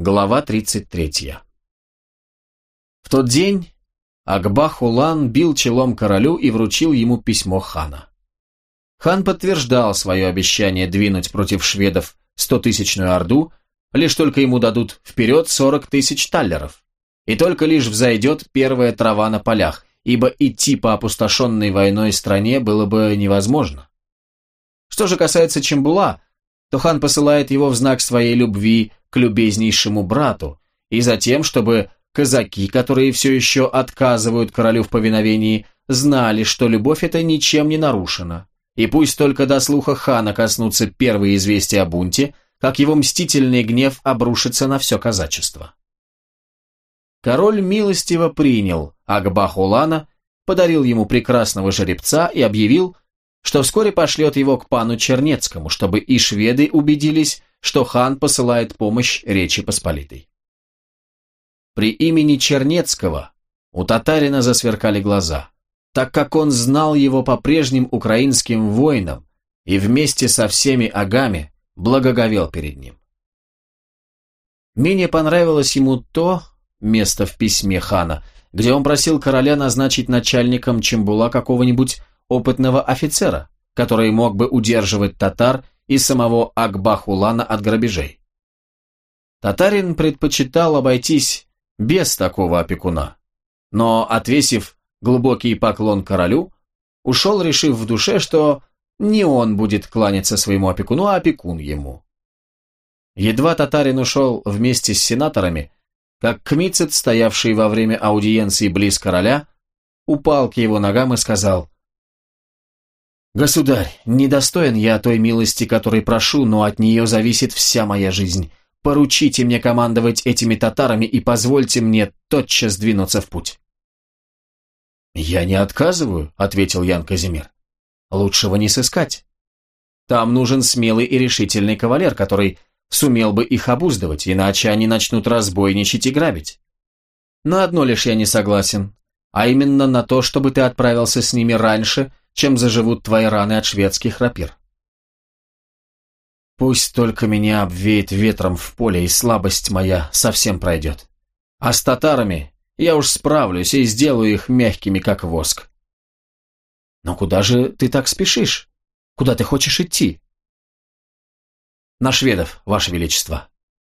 Глава 33. В тот день Акбах-Улан бил челом королю и вручил ему письмо хана. Хан подтверждал свое обещание двинуть против шведов стотысячную орду, лишь только ему дадут вперед сорок тысяч таллеров, и только лишь взойдет первая трава на полях, ибо идти по опустошенной войной стране было бы невозможно. Что же касается Чембула, то хан посылает его в знак своей любви к любезнейшему брату, и затем, чтобы казаки, которые все еще отказывают королю в повиновении, знали, что любовь эта ничем не нарушена. И пусть только до слуха хана коснутся первые известия о бунте, как его мстительный гнев обрушится на все казачество. Король милостиво принял Акбахулана, подарил ему прекрасного жеребца и объявил, что вскоре пошлет его к пану Чернецкому, чтобы и шведы убедились, что хан посылает помощь Речи Посполитой. При имени Чернецкого у татарина засверкали глаза, так как он знал его по прежним украинским воинам и вместе со всеми агами благоговел перед ним. Менее понравилось ему то место в письме хана, где он просил короля назначить начальником Чембула какого-нибудь опытного офицера, который мог бы удерживать татар и самого Акбахулана от грабежей. Татарин предпочитал обойтись без такого опекуна, но, отвесив глубокий поклон королю, ушел, решив в душе, что не он будет кланяться своему опекуну, а опекун ему. Едва татарин ушел вместе с сенаторами, как Кмицет, стоявший во время аудиенции близ короля, упал к его ногам и сказал «Государь, недостоин я той милости, которой прошу, но от нее зависит вся моя жизнь. Поручите мне командовать этими татарами и позвольте мне тотчас двинуться в путь». «Я не отказываю», — ответил Ян Казимир. «Лучшего не сыскать. Там нужен смелый и решительный кавалер, который сумел бы их обуздывать, иначе они начнут разбойничать и грабить. На одно лишь я не согласен, а именно на то, чтобы ты отправился с ними раньше, чем заживут твои раны от шведских рапир. Пусть только меня обвеет ветром в поле, и слабость моя совсем пройдет. А с татарами я уж справлюсь и сделаю их мягкими, как воск. Но куда же ты так спешишь? Куда ты хочешь идти? На шведов, ваше величество.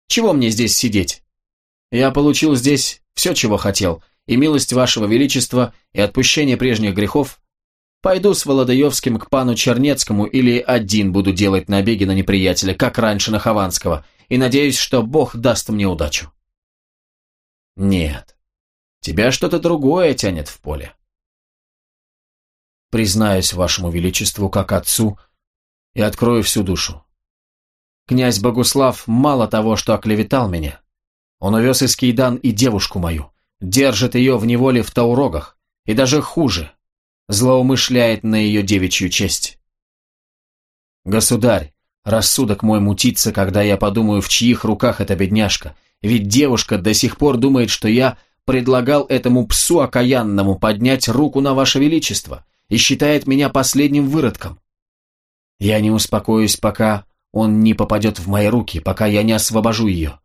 Чего мне здесь сидеть? Я получил здесь все, чего хотел, и милость вашего величества, и отпущение прежних грехов Пойду с Володаевским к пану Чернецкому или один буду делать набеги на неприятеля, как раньше на Хованского, и надеюсь, что Бог даст мне удачу. Нет, тебя что-то другое тянет в поле. Признаюсь вашему величеству как отцу и открою всю душу. Князь Богуслав мало того, что оклеветал меня. Он увез из Кейдан и девушку мою, держит ее в неволе в Таурогах, и даже хуже, злоумышляет на ее девичью честь. Государь, рассудок мой мутится, когда я подумаю, в чьих руках эта бедняжка, ведь девушка до сих пор думает, что я предлагал этому псу окаянному поднять руку на ваше величество и считает меня последним выродком. Я не успокоюсь, пока он не попадет в мои руки, пока я не освобожу ее.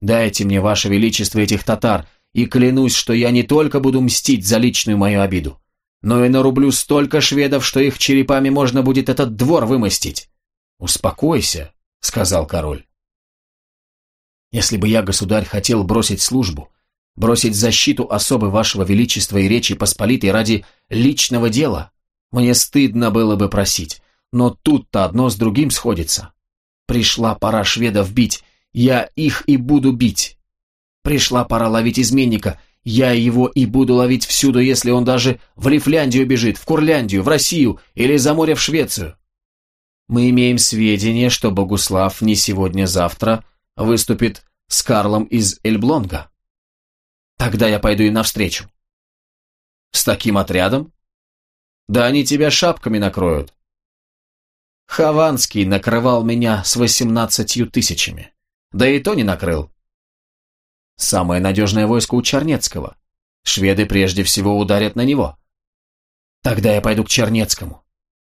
Дайте мне, ваше величество, этих татар, и клянусь, что я не только буду мстить за личную мою обиду, но и нарублю столько шведов, что их черепами можно будет этот двор вымостить. Успокойся, сказал король. Если бы я, государь, хотел бросить службу, бросить защиту особы вашего величества и речи посполитой ради личного дела, мне стыдно было бы просить, но тут-то одно с другим сходится. Пришла пора шведов бить, я их и буду бить. Пришла пора ловить изменника, я его и буду ловить всюду, если он даже в Лифляндию бежит, в Курляндию, в Россию или за море в Швецию. Мы имеем сведения, что Богуслав не сегодня-завтра выступит с Карлом из Эльблонга. Тогда я пойду им навстречу. С таким отрядом? Да они тебя шапками накроют. Хованский накрывал меня с восемнадцатью тысячами. Да и то не накрыл. Самое надежное войско у Чернецкого. Шведы прежде всего ударят на него. Тогда я пойду к Чернецкому.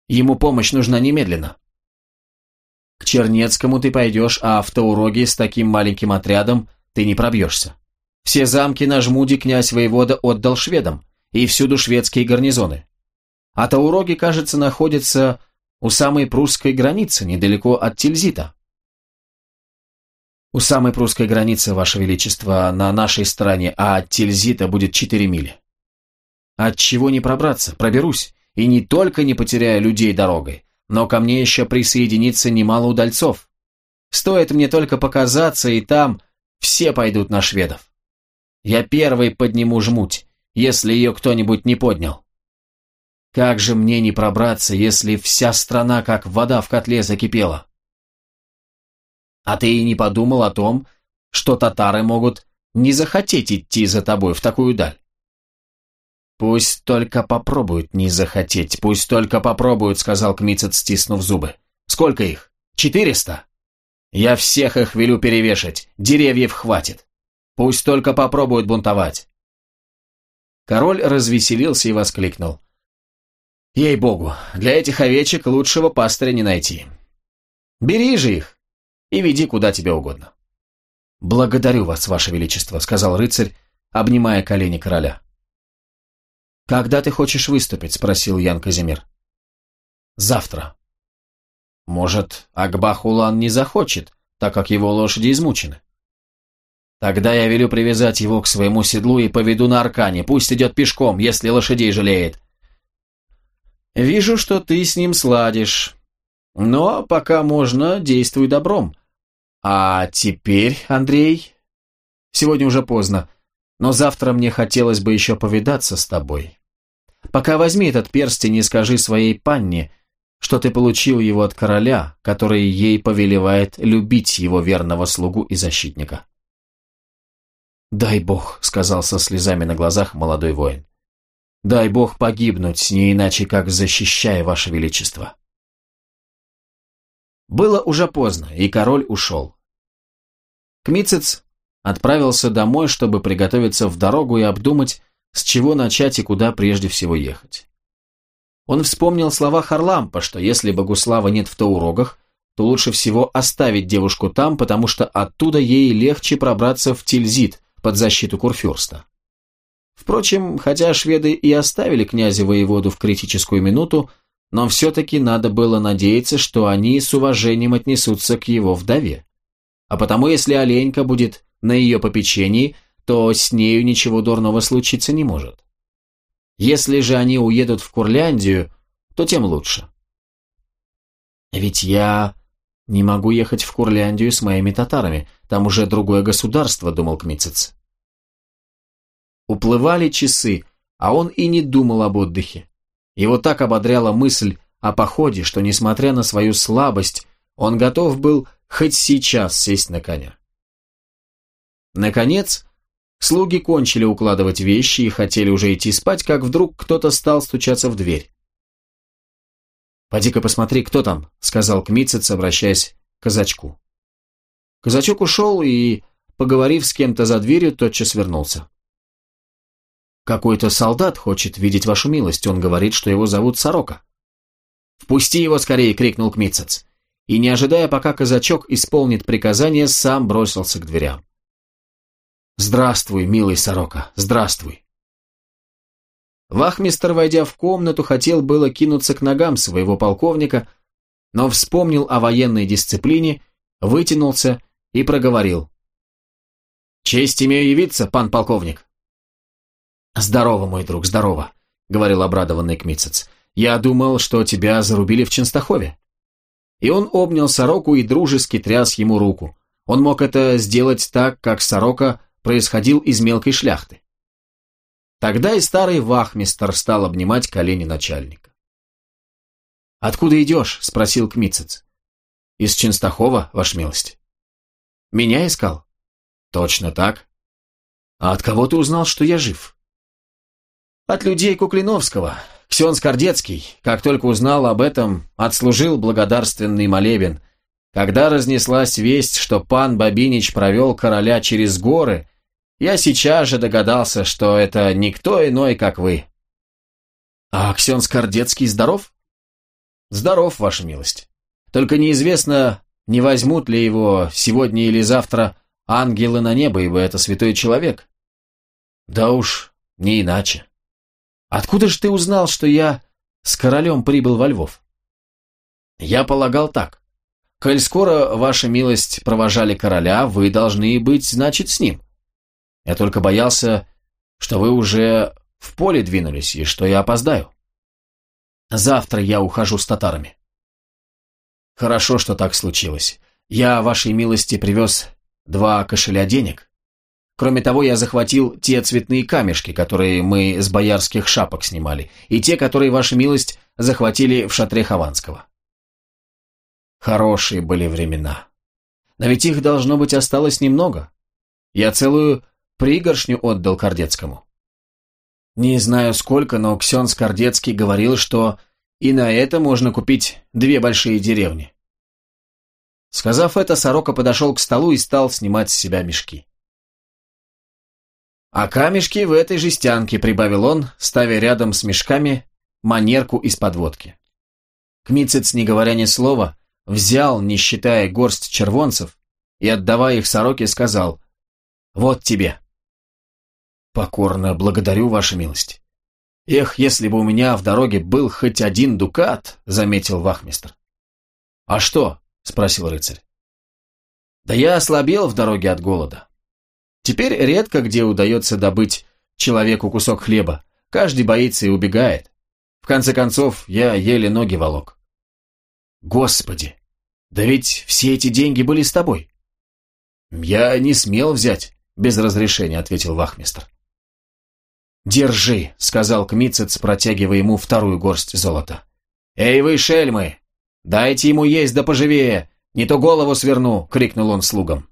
Ему помощь нужна немедленно. К Чернецкому ты пойдешь, а в Тауроге с таким маленьким отрядом ты не пробьешься. Все замки на жмуде князь воевода отдал шведам, и всюду шведские гарнизоны. А Тауроги, кажется, находятся у самой прусской границы, недалеко от Тильзита. У самой прусской границы, Ваше Величество, на нашей стороне, а от Тильзита будет четыре мили. От чего не пробраться, проберусь, и не только не потеряю людей дорогой, но ко мне еще присоединится немало удальцов. Стоит мне только показаться, и там все пойдут на шведов. Я первый подниму жмуть, если ее кто-нибудь не поднял. Как же мне не пробраться, если вся страна как вода в котле закипела? А ты и не подумал о том, что татары могут не захотеть идти за тобой в такую даль? «Пусть только попробуют не захотеть, пусть только попробуют», — сказал Кмицет, стиснув зубы. «Сколько их? Четыреста? Я всех их велю перевешать, деревьев хватит. Пусть только попробуют бунтовать». Король развеселился и воскликнул. «Ей-богу, для этих овечек лучшего пастыря не найти. Бери же их и веди куда тебе угодно». «Благодарю вас, ваше величество», — сказал рыцарь, обнимая колени короля. «Когда ты хочешь выступить?» – спросил Ян Казимир. «Завтра». «Может, Акбахулан не захочет, так как его лошади измучены?» «Тогда я велю привязать его к своему седлу и поведу на аркане, пусть идет пешком, если лошадей жалеет». «Вижу, что ты с ним сладишь. Но пока можно, действуй добром. А теперь, Андрей, сегодня уже поздно, но завтра мне хотелось бы еще повидаться с тобой. Пока возьми этот перстень и скажи своей панне, что ты получил его от короля, который ей повелевает любить его верного слугу и защитника. «Дай бог», — сказал со слезами на глазах молодой воин. «Дай бог погибнуть, не иначе как защищая ваше величество». Было уже поздно, и король ушел. Кмицец отправился домой, чтобы приготовиться в дорогу и обдумать, с чего начать и куда прежде всего ехать. Он вспомнил слова Харлампа, что если Богуслава нет в Таурогах, то лучше всего оставить девушку там, потому что оттуда ей легче пробраться в Тильзит под защиту Курфюрста. Впрочем, хотя шведы и оставили князя воеводу в критическую минуту, но все-таки надо было надеяться, что они с уважением отнесутся к его вдове. А потому, если Оленька будет на ее попечении, то с нею ничего дурного случиться не может. Если же они уедут в Курляндию, то тем лучше. Ведь я не могу ехать в Курляндию с моими татарами, там уже другое государство, думал Кмицец. Уплывали часы, а он и не думал об отдыхе. Его так ободряла мысль о походе, что, несмотря на свою слабость, он готов был хоть сейчас сесть на коня. Наконец, слуги кончили укладывать вещи и хотели уже идти спать, как вдруг кто-то стал стучаться в дверь. «Поди-ка посмотри, кто там», — сказал Кмицец, обращаясь к казачку. Казачок ушел и, поговорив с кем-то за дверью, тотчас вернулся. «Какой-то солдат хочет видеть вашу милость, он говорит, что его зовут Сорока». «Впусти его скорее!» — крикнул Кмицец. И, не ожидая, пока казачок исполнит приказание, сам бросился к дверям. «Здравствуй, милый сорока, здравствуй!» Вахмистер, войдя в комнату, хотел было кинуться к ногам своего полковника, но вспомнил о военной дисциплине, вытянулся и проговорил. «Честь имею явиться, пан полковник!» «Здорово, мой друг, здорово!» — говорил обрадованный Кмицец. «Я думал, что тебя зарубили в Ченстахове». И он обнял сороку и дружески тряс ему руку. Он мог это сделать так, как сорока происходил из мелкой шляхты. Тогда и старый вахмистр стал обнимать колени начальника. «Откуда идешь?» – спросил Кмицец. «Из Ченстахова, ваша милость». «Меня искал?» «Точно так». «А от кого ты узнал, что я жив?» «От людей Куклиновского. Ксен Скордецкий, как только узнал об этом, отслужил благодарственный молебен. Когда разнеслась весть, что пан Бабинич провел короля через горы, я сейчас же догадался, что это никто иной, как вы. А Аксен Скордецкий здоров? Здоров, ваша милость. Только неизвестно, не возьмут ли его сегодня или завтра ангелы на небо, ибо это святой человек. Да уж, не иначе. Откуда же ты узнал, что я с королем прибыл во Львов? Я полагал так. Коль скоро, ваша милость, провожали короля, вы должны быть, значит, с ним. Я только боялся, что вы уже в поле двинулись и что я опоздаю. Завтра я ухожу с татарами. Хорошо, что так случилось. Я, вашей милости, привез два кошеля денег. Кроме того, я захватил те цветные камешки, которые мы с боярских шапок снимали, и те, которые, ваша милость, захватили в шатре Хованского. Хорошие были времена. Но ведь их, должно быть, осталось немного. Я целую пригоршню отдал Кордецкому. Не знаю сколько, но Ксен Скордецкий говорил, что и на это можно купить две большие деревни. Сказав это, Сорока подошел к столу и стал снимать с себя мешки. «А камешки в этой жестянке», — прибавил он, ставя рядом с мешками манерку из подводки. Кмицец, не говоря ни слова, взял, не считая горсть червонцев, и, отдавая их сороке, сказал «Вот тебе». «Покорно благодарю, ваша милость». «Эх, если бы у меня в дороге был хоть один дукат», — заметил вахмистр. «А что?» — спросил рыцарь. «Да я ослабел в дороге от голода. Теперь редко где удается добыть человеку кусок хлеба, каждый боится и убегает. В конце концов, я еле ноги волок. Господи, да ведь все эти деньги были с тобой. Я не смел взять, без разрешения, ответил вахмистр. «Держи», — сказал Кмицец, протягивая ему вторую горсть золота. «Эй вы, шельмы! Дайте ему есть да поживее, не то голову сверну!» — крикнул он слугам.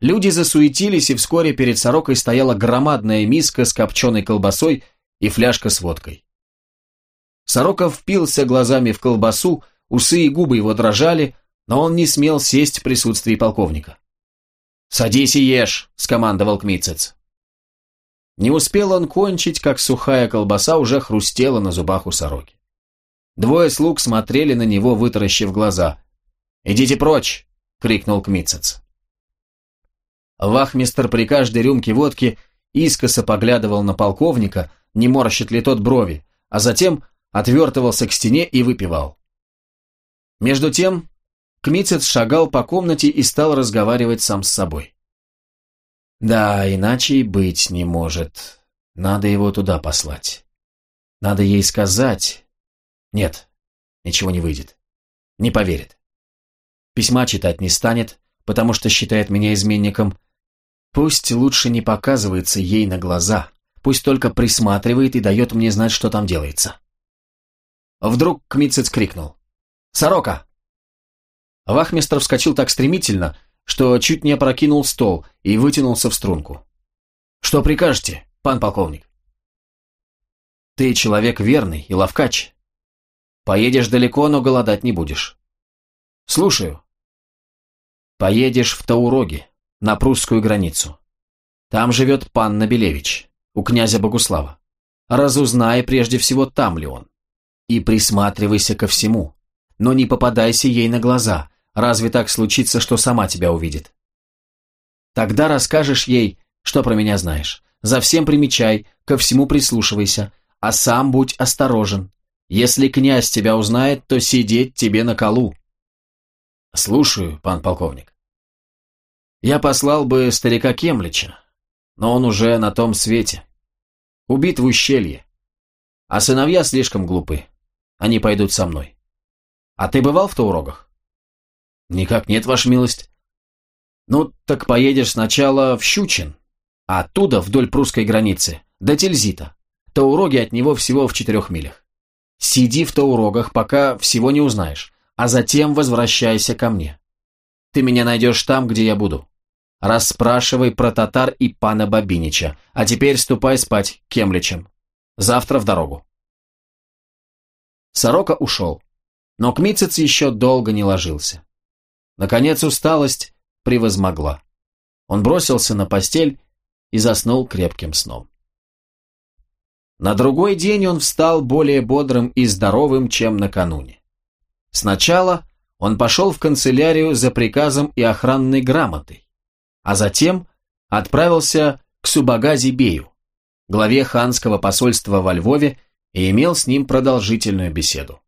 Люди засуетились, и вскоре перед сорокой стояла громадная миска с копченой колбасой и фляжка с водкой. Сорока впился глазами в колбасу, усы и губы его дрожали, но он не смел сесть в присутствии полковника. «Садись и ешь», — скомандовал Кмицец. Не успел он кончить, как сухая колбаса уже хрустела на зубах у сороки. Двое слуг смотрели на него, вытаращив глаза. «Идите прочь!» — крикнул Кмицец. Вахмистр при каждой рюмке водки искоса поглядывал на полковника, не морщит ли тот брови, а затем отвертывался к стене и выпивал. Между тем, Кмицец шагал по комнате и стал разговаривать сам с собой. Да, иначе и быть не может. Надо его туда послать. Надо ей сказать. Нет, ничего не выйдет. Не поверит. Письма читать не станет, потому что считает меня изменником. Пусть лучше не показывается ей на глаза. Пусть только присматривает и дает мне знать, что там делается. Вдруг Кмицец крикнул. «Сорока!» Вахмистр вскочил так стремительно, что чуть не опрокинул стол и вытянулся в струнку. «Что прикажете, пан полковник?» «Ты человек верный и ловкач. Поедешь далеко, но голодать не будешь». «Слушаю». «Поедешь в Тауроги, на прусскую границу. Там живет пан Набелевич, у князя Богуслава. Разузнай прежде всего, там ли он. И присматривайся ко всему, но не попадайся ей на глаза, разве так случится, что сама тебя увидит. Тогда расскажешь ей, что про меня знаешь. За всем примечай, ко всему прислушивайся, а сам будь осторожен. Если князь тебя узнает, то сидеть тебе на колу. Слушаю, пан полковник. Я послал бы старика Кемлича, но он уже на том свете. Убит в ущелье. А сыновья слишком глупы. Они пойдут со мной. А ты бывал в Таурогах? Никак нет, ваша милость. Ну, так поедешь сначала в Щучин, а оттуда вдоль прусской границы, до Тильзита. Тауроги от него всего в четырех милях. Сиди в Таурогах, пока всего не узнаешь, а затем возвращайся ко мне. Ты меня найдешь там, где я буду. Расспрашивай про татар и пана Бабинича, а теперь ступай спать кемличем. Завтра в дорогу. Сорока ушел, но Кмицец еще долго не ложился. Наконец усталость превозмогла. Он бросился на постель и заснул крепким сном. На другой день он встал более бодрым и здоровым, чем накануне. Сначала он пошел в канцелярию за приказом и охранной грамотой, а затем отправился к Субагази Бею, главе ханского посольства во Львове, и имел с ним продолжительную беседу.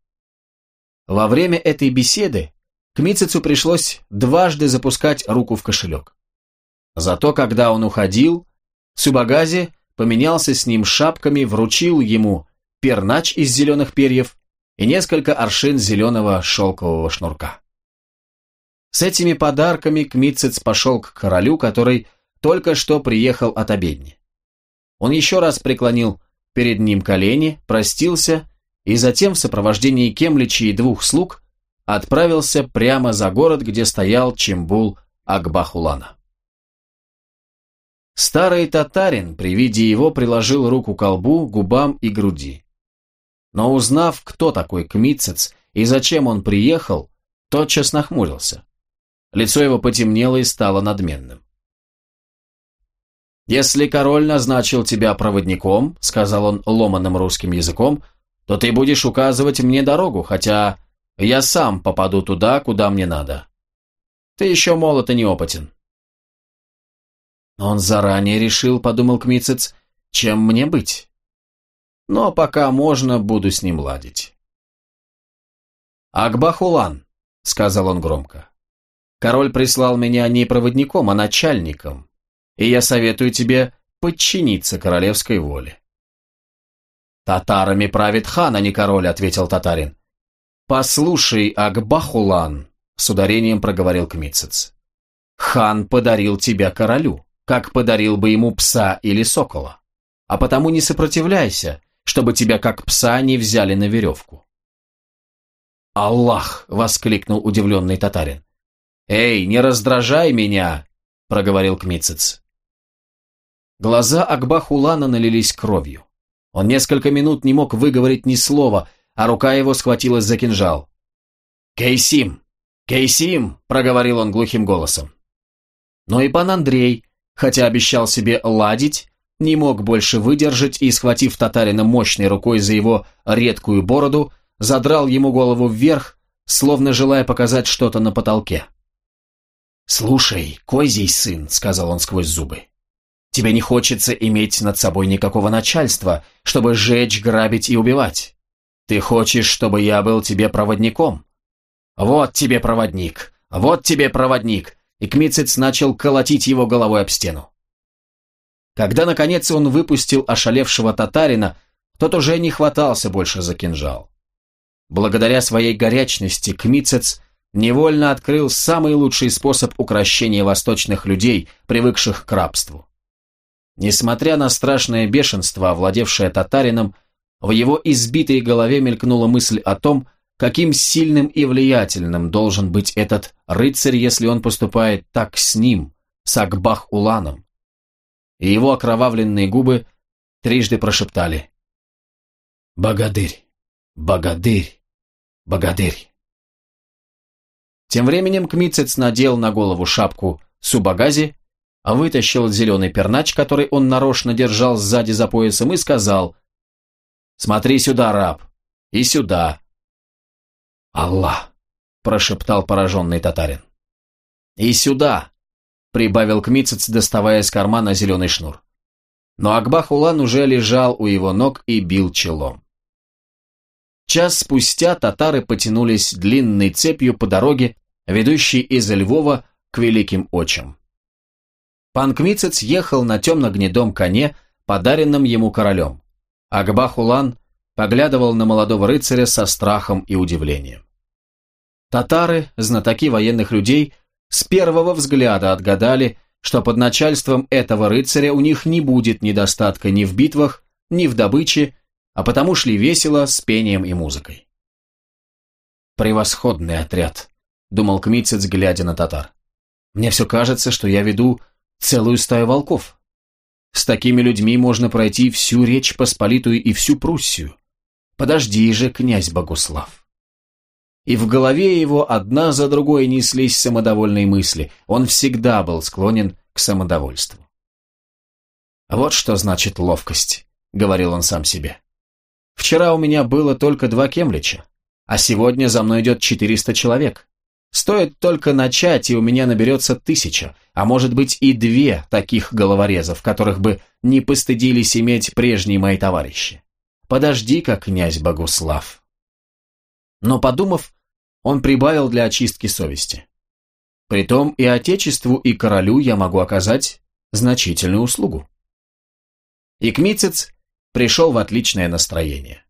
Во время этой беседы к Мицицу пришлось дважды запускать руку в кошелек. Зато когда он уходил, Субагази поменялся с ним шапками, вручил ему пернач из зеленых перьев и несколько аршин зеленого шелкового шнурка. С этими подарками Кмитцец пошел к королю, который только что приехал от обедни. Он еще раз преклонил перед ним колени, простился и затем в сопровождении Кемлича и двух слуг отправился прямо за город, где стоял Чембул Акбахулана. Старый татарин при виде его приложил руку к колбу, губам и груди. Но узнав, кто такой Кмитцец и зачем он приехал, тотчас нахмурился. Лицо его потемнело и стало надменным. «Если король назначил тебя проводником, — сказал он ломаным русским языком, — то ты будешь указывать мне дорогу, хотя я сам попаду туда, куда мне надо. Ты еще молод и неопытен». Он заранее решил, — подумал Кмицец, — чем мне быть. Но пока можно, буду с ним ладить. «Акбахулан», — сказал он громко, — «король прислал меня не проводником, а начальником, и я советую тебе подчиниться королевской воле». «Татарами правит хан, а не король», — ответил татарин. «Послушай, Акбахулан», — с ударением проговорил Кмицец. «Хан подарил тебя королю, как подарил бы ему пса или сокола. А потому не сопротивляйся, чтобы тебя как пса не взяли на веревку». «Аллах!» — воскликнул удивленный татарин. «Эй, не раздражай меня!» — проговорил Кмицец. Глаза Акбахулана налились кровью. Он несколько минут не мог выговорить ни слова, а рука его схватилась за кинжал. «Кейсим! Кейсим!» — проговорил он глухим голосом. Но и пан Андрей, хотя обещал себе ладить, не мог больше выдержать и, схватив татарина мощной рукой за его редкую бороду, задрал ему голову вверх, словно желая показать что-то на потолке. «Слушай, козий сын», — сказал он сквозь зубы, — «тебе не хочется иметь над собой никакого начальства, чтобы жечь, грабить и убивать. Ты хочешь, чтобы я был тебе проводником? Вот тебе проводник, вот тебе проводник!» И Кмицец начал колотить его головой об стену. Когда, наконец, он выпустил ошалевшего татарина, тот уже не хватался больше за кинжал. Благодаря своей горячности Кмицец невольно открыл самый лучший способ укрощения восточных людей, привыкших к рабству. Несмотря на страшное бешенство, овладевшее татарином, в его избитой голове мелькнула мысль о том, каким сильным и влиятельным должен быть этот рыцарь, если он поступает так с ним, с Акбах-Уланом. И его окровавленные губы трижды прошептали «Богатырь! Богатырь!» Богатырь. Тем временем Кмицец надел на голову шапку Субагази, а вытащил зеленый пернач, который он нарочно держал сзади за поясом, и сказал «Смотри сюда, раб, и сюда». «Аллах!» – прошептал пораженный татарин. «И сюда!» – прибавил Кмицец, доставая из кармана зеленый шнур. Но Акбах-Улан уже лежал у его ног и бил челом. Час спустя татары потянулись длинной цепью по дороге, ведущей из Львова к Великим Очам. Пан Кмицец ехал на темно-гнедом коне, подаренном ему королем. Акбах-Улан поглядывал на молодого рыцаря со страхом и удивлением. Татары, знатоки военных людей, с первого взгляда отгадали, что под начальством этого рыцаря у них не будет недостатка ни в битвах, ни в добыче, а потому шли весело с пением и музыкой. «Превосходный отряд», — думал Кмитцец, глядя на татар. «Мне все кажется, что я веду целую стаю волков. С такими людьми можно пройти всю Речь Посполитую и всю Пруссию. Подожди же, князь Богуслав». И в голове его одна за другой неслись самодовольные мысли. Он всегда был склонен к самодовольству. «Вот что значит ловкость», — говорил он сам себе. Вчера у меня было только два кемлича, а сегодня за мной идет 400 человек. Стоит только начать, и у меня наберется тысяча, а может быть и две таких головорезов, которых бы не постыдились иметь прежние мои товарищи. Подожди-ка, князь Богуслав. Но подумав, он прибавил для очистки совести. Притом и отечеству, и королю я могу оказать значительную услугу. И пришел в отличное настроение.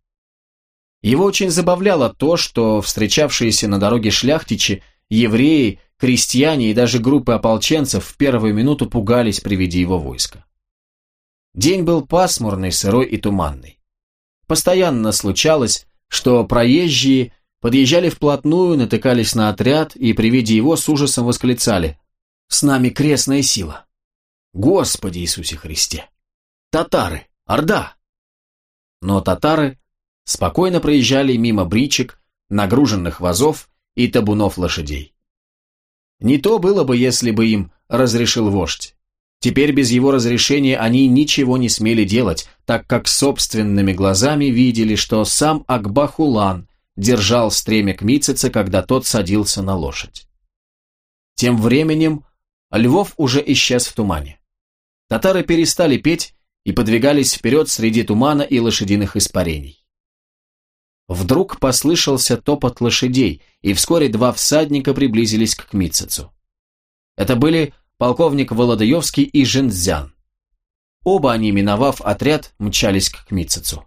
Его очень забавляло то, что встречавшиеся на дороге шляхтичи, евреи, крестьяне и даже группы ополченцев в первую минуту пугались при виде его войска. День был пасмурный, сырой и туманный. Постоянно случалось, что проезжие подъезжали вплотную, натыкались на отряд и при виде его с ужасом восклицали «С нами крестная сила! Господи Иисусе Христе! Татары! Орда!» Но татары спокойно проезжали мимо бричек, нагруженных вазов и табунов лошадей. Не то было бы, если бы им разрешил вождь. Теперь без его разрешения они ничего не смели делать, так как собственными глазами видели, что сам Акбахулан держал стремя к Митцице, когда тот садился на лошадь. Тем временем Львов уже исчез в тумане. Татары перестали петь и подвигались вперед среди тумана и лошадиных испарений. Вдруг послышался топот лошадей, и вскоре два всадника приблизились к Кмитцицу. Это были полковник Володаевский и Жендзян. Оба они, миновав отряд, мчались к Кмитцицу.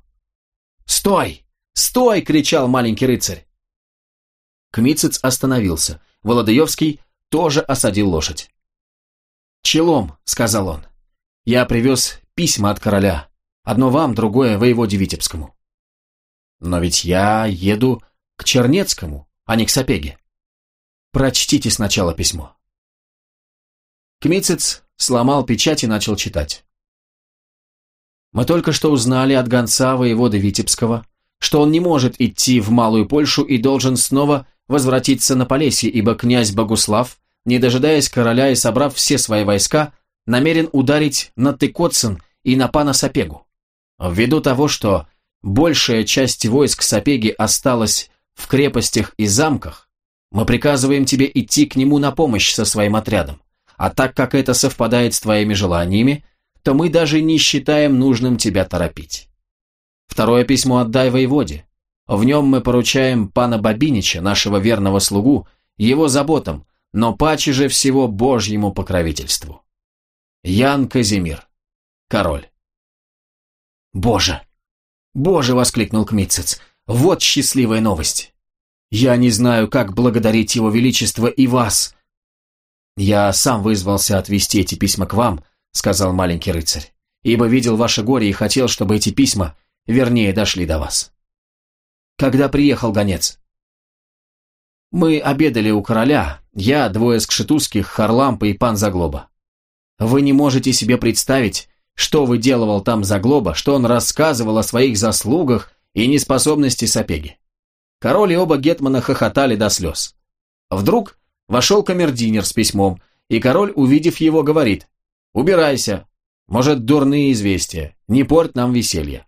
«Стой! Стой!» — кричал маленький рыцарь. Кмитцец остановился. Володаевский тоже осадил лошадь. «Челом», — сказал он, — «я привез письма от короля. Одно вам, другое воеводе Витебскому». Но ведь я еду к Чернецкому, а не к Сапеге. Прочтите сначала письмо. Кмицец сломал печать и начал читать. Мы только что узнали от гонца воевода Витебского, что он не может идти в Малую Польшу и должен снова возвратиться на Полесье, ибо князь Богуслав, не дожидаясь короля и собрав все свои войска, намерен ударить на Тыкоцин и на пана Сапегу. Ввиду того, что большая часть войск Сапеги осталась в крепостях и замках, мы приказываем тебе идти к нему на помощь со своим отрядом. А так как это совпадает с твоими желаниями, то мы даже не считаем нужным тебя торопить. Второе письмо отдай воеводе. В нем мы поручаем пана Бабинича, нашего верного слугу, его заботам, но паче же всего Божьему покровительству. Ян Казимир, король. Боже! «Боже!» — воскликнул Кмитцец. «Вот счастливая новость! Я не знаю, как благодарить его величество и вас!» «Я сам вызвался отвезти эти письма к вам», — сказал маленький рыцарь, «ибо видел ваше горе и хотел, чтобы эти письма вернее дошли до вас». «Когда приехал гонец?» «Мы обедали у короля, я, двое скшетузских, Харлампа и пан Заглоба. Вы не можете себе представить, что выделывал там Заглоба, что он рассказывал о своих заслугах и неспособности Сапеги. Король и оба гетмана хохотали до слез. Вдруг вошел камердинер с письмом, и король, увидев его, говорит «Убирайся, может, дурные известия, не порть нам веселье».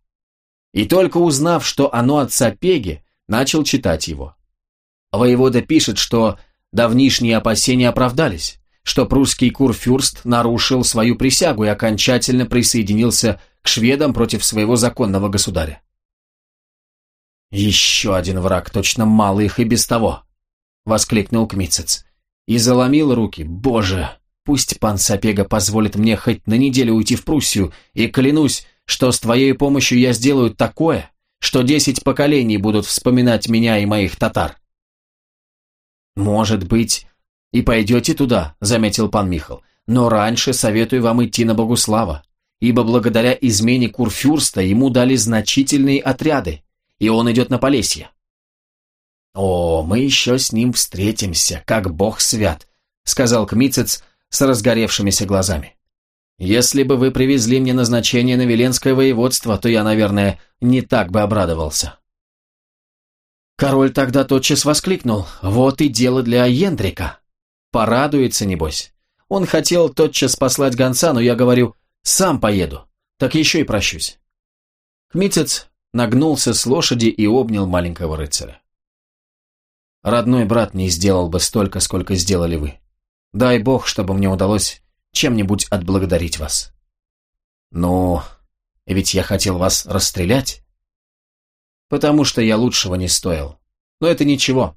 И только узнав, что оно от Сапеги, начал читать его. Воевода пишет, что давнишние опасения оправдались что прусский курфюрст нарушил свою присягу и окончательно присоединился к шведам против своего законного государя. «Еще один враг, точно мало их и без того!» — воскликнул Кмицец. И заломил руки. «Боже, пусть пан Сапега позволит мне хоть на неделю уйти в Пруссию, и клянусь, что с твоей помощью я сделаю такое, что десять поколений будут вспоминать меня и моих татар». «Может быть, «И пойдете туда», — заметил пан Михал. «Но раньше советую вам идти на Богуслава, ибо благодаря измене Курфюрста ему дали значительные отряды, и он идет на Полесье». «О, мы еще с ним встретимся, как бог свят», — сказал Кмицец с разгоревшимися глазами. «Если бы вы привезли мне назначение на Веленское воеводство, то я, наверное, не так бы обрадовался». Король тогда тотчас воскликнул, «Вот и дело для Ендрика». Порадуется, небось. Он хотел тотчас послать гонца, но я говорю, сам поеду. Так еще и прощусь. Кмитец нагнулся с лошади и обнял маленького рыцаря. Родной брат не сделал бы столько, сколько сделали вы. Дай бог, чтобы мне удалось чем-нибудь отблагодарить вас. Ну, ведь я хотел вас расстрелять. Потому что я лучшего не стоил. Но это ничего.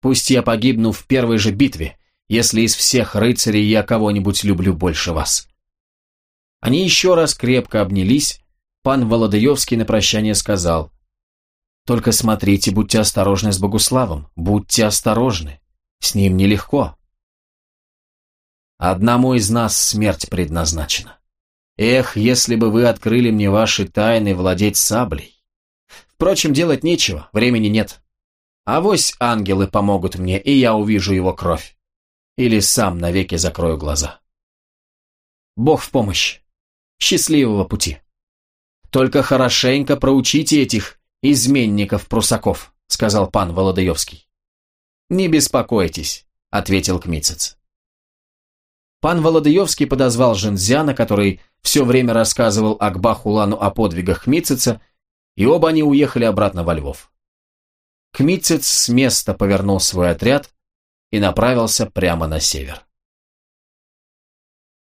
Пусть я погибну в первой же битве, если из всех рыцарей я кого-нибудь люблю больше вас. Они еще раз крепко обнялись, пан Володаевский на прощание сказал, «Только смотрите, будьте осторожны с Богуславом, будьте осторожны, с ним нелегко». «Одному из нас смерть предназначена. Эх, если бы вы открыли мне ваши тайны владеть саблей. Впрочем, делать нечего, времени нет. Авось ангелы помогут мне, и я увижу его кровь. Или сам навеки закрою глаза. Бог в помощь. Счастливого пути. Только хорошенько проучите этих изменников-прусаков, сказал пан Володаевский. Не беспокойтесь, ответил Кмицец. Пан Володаевский подозвал Жензяна, который все время рассказывал Акбахулану о подвигах Кмицеца, и оба они уехали обратно во Львов. Кмитцец с места повернул свой отряд и направился прямо на север.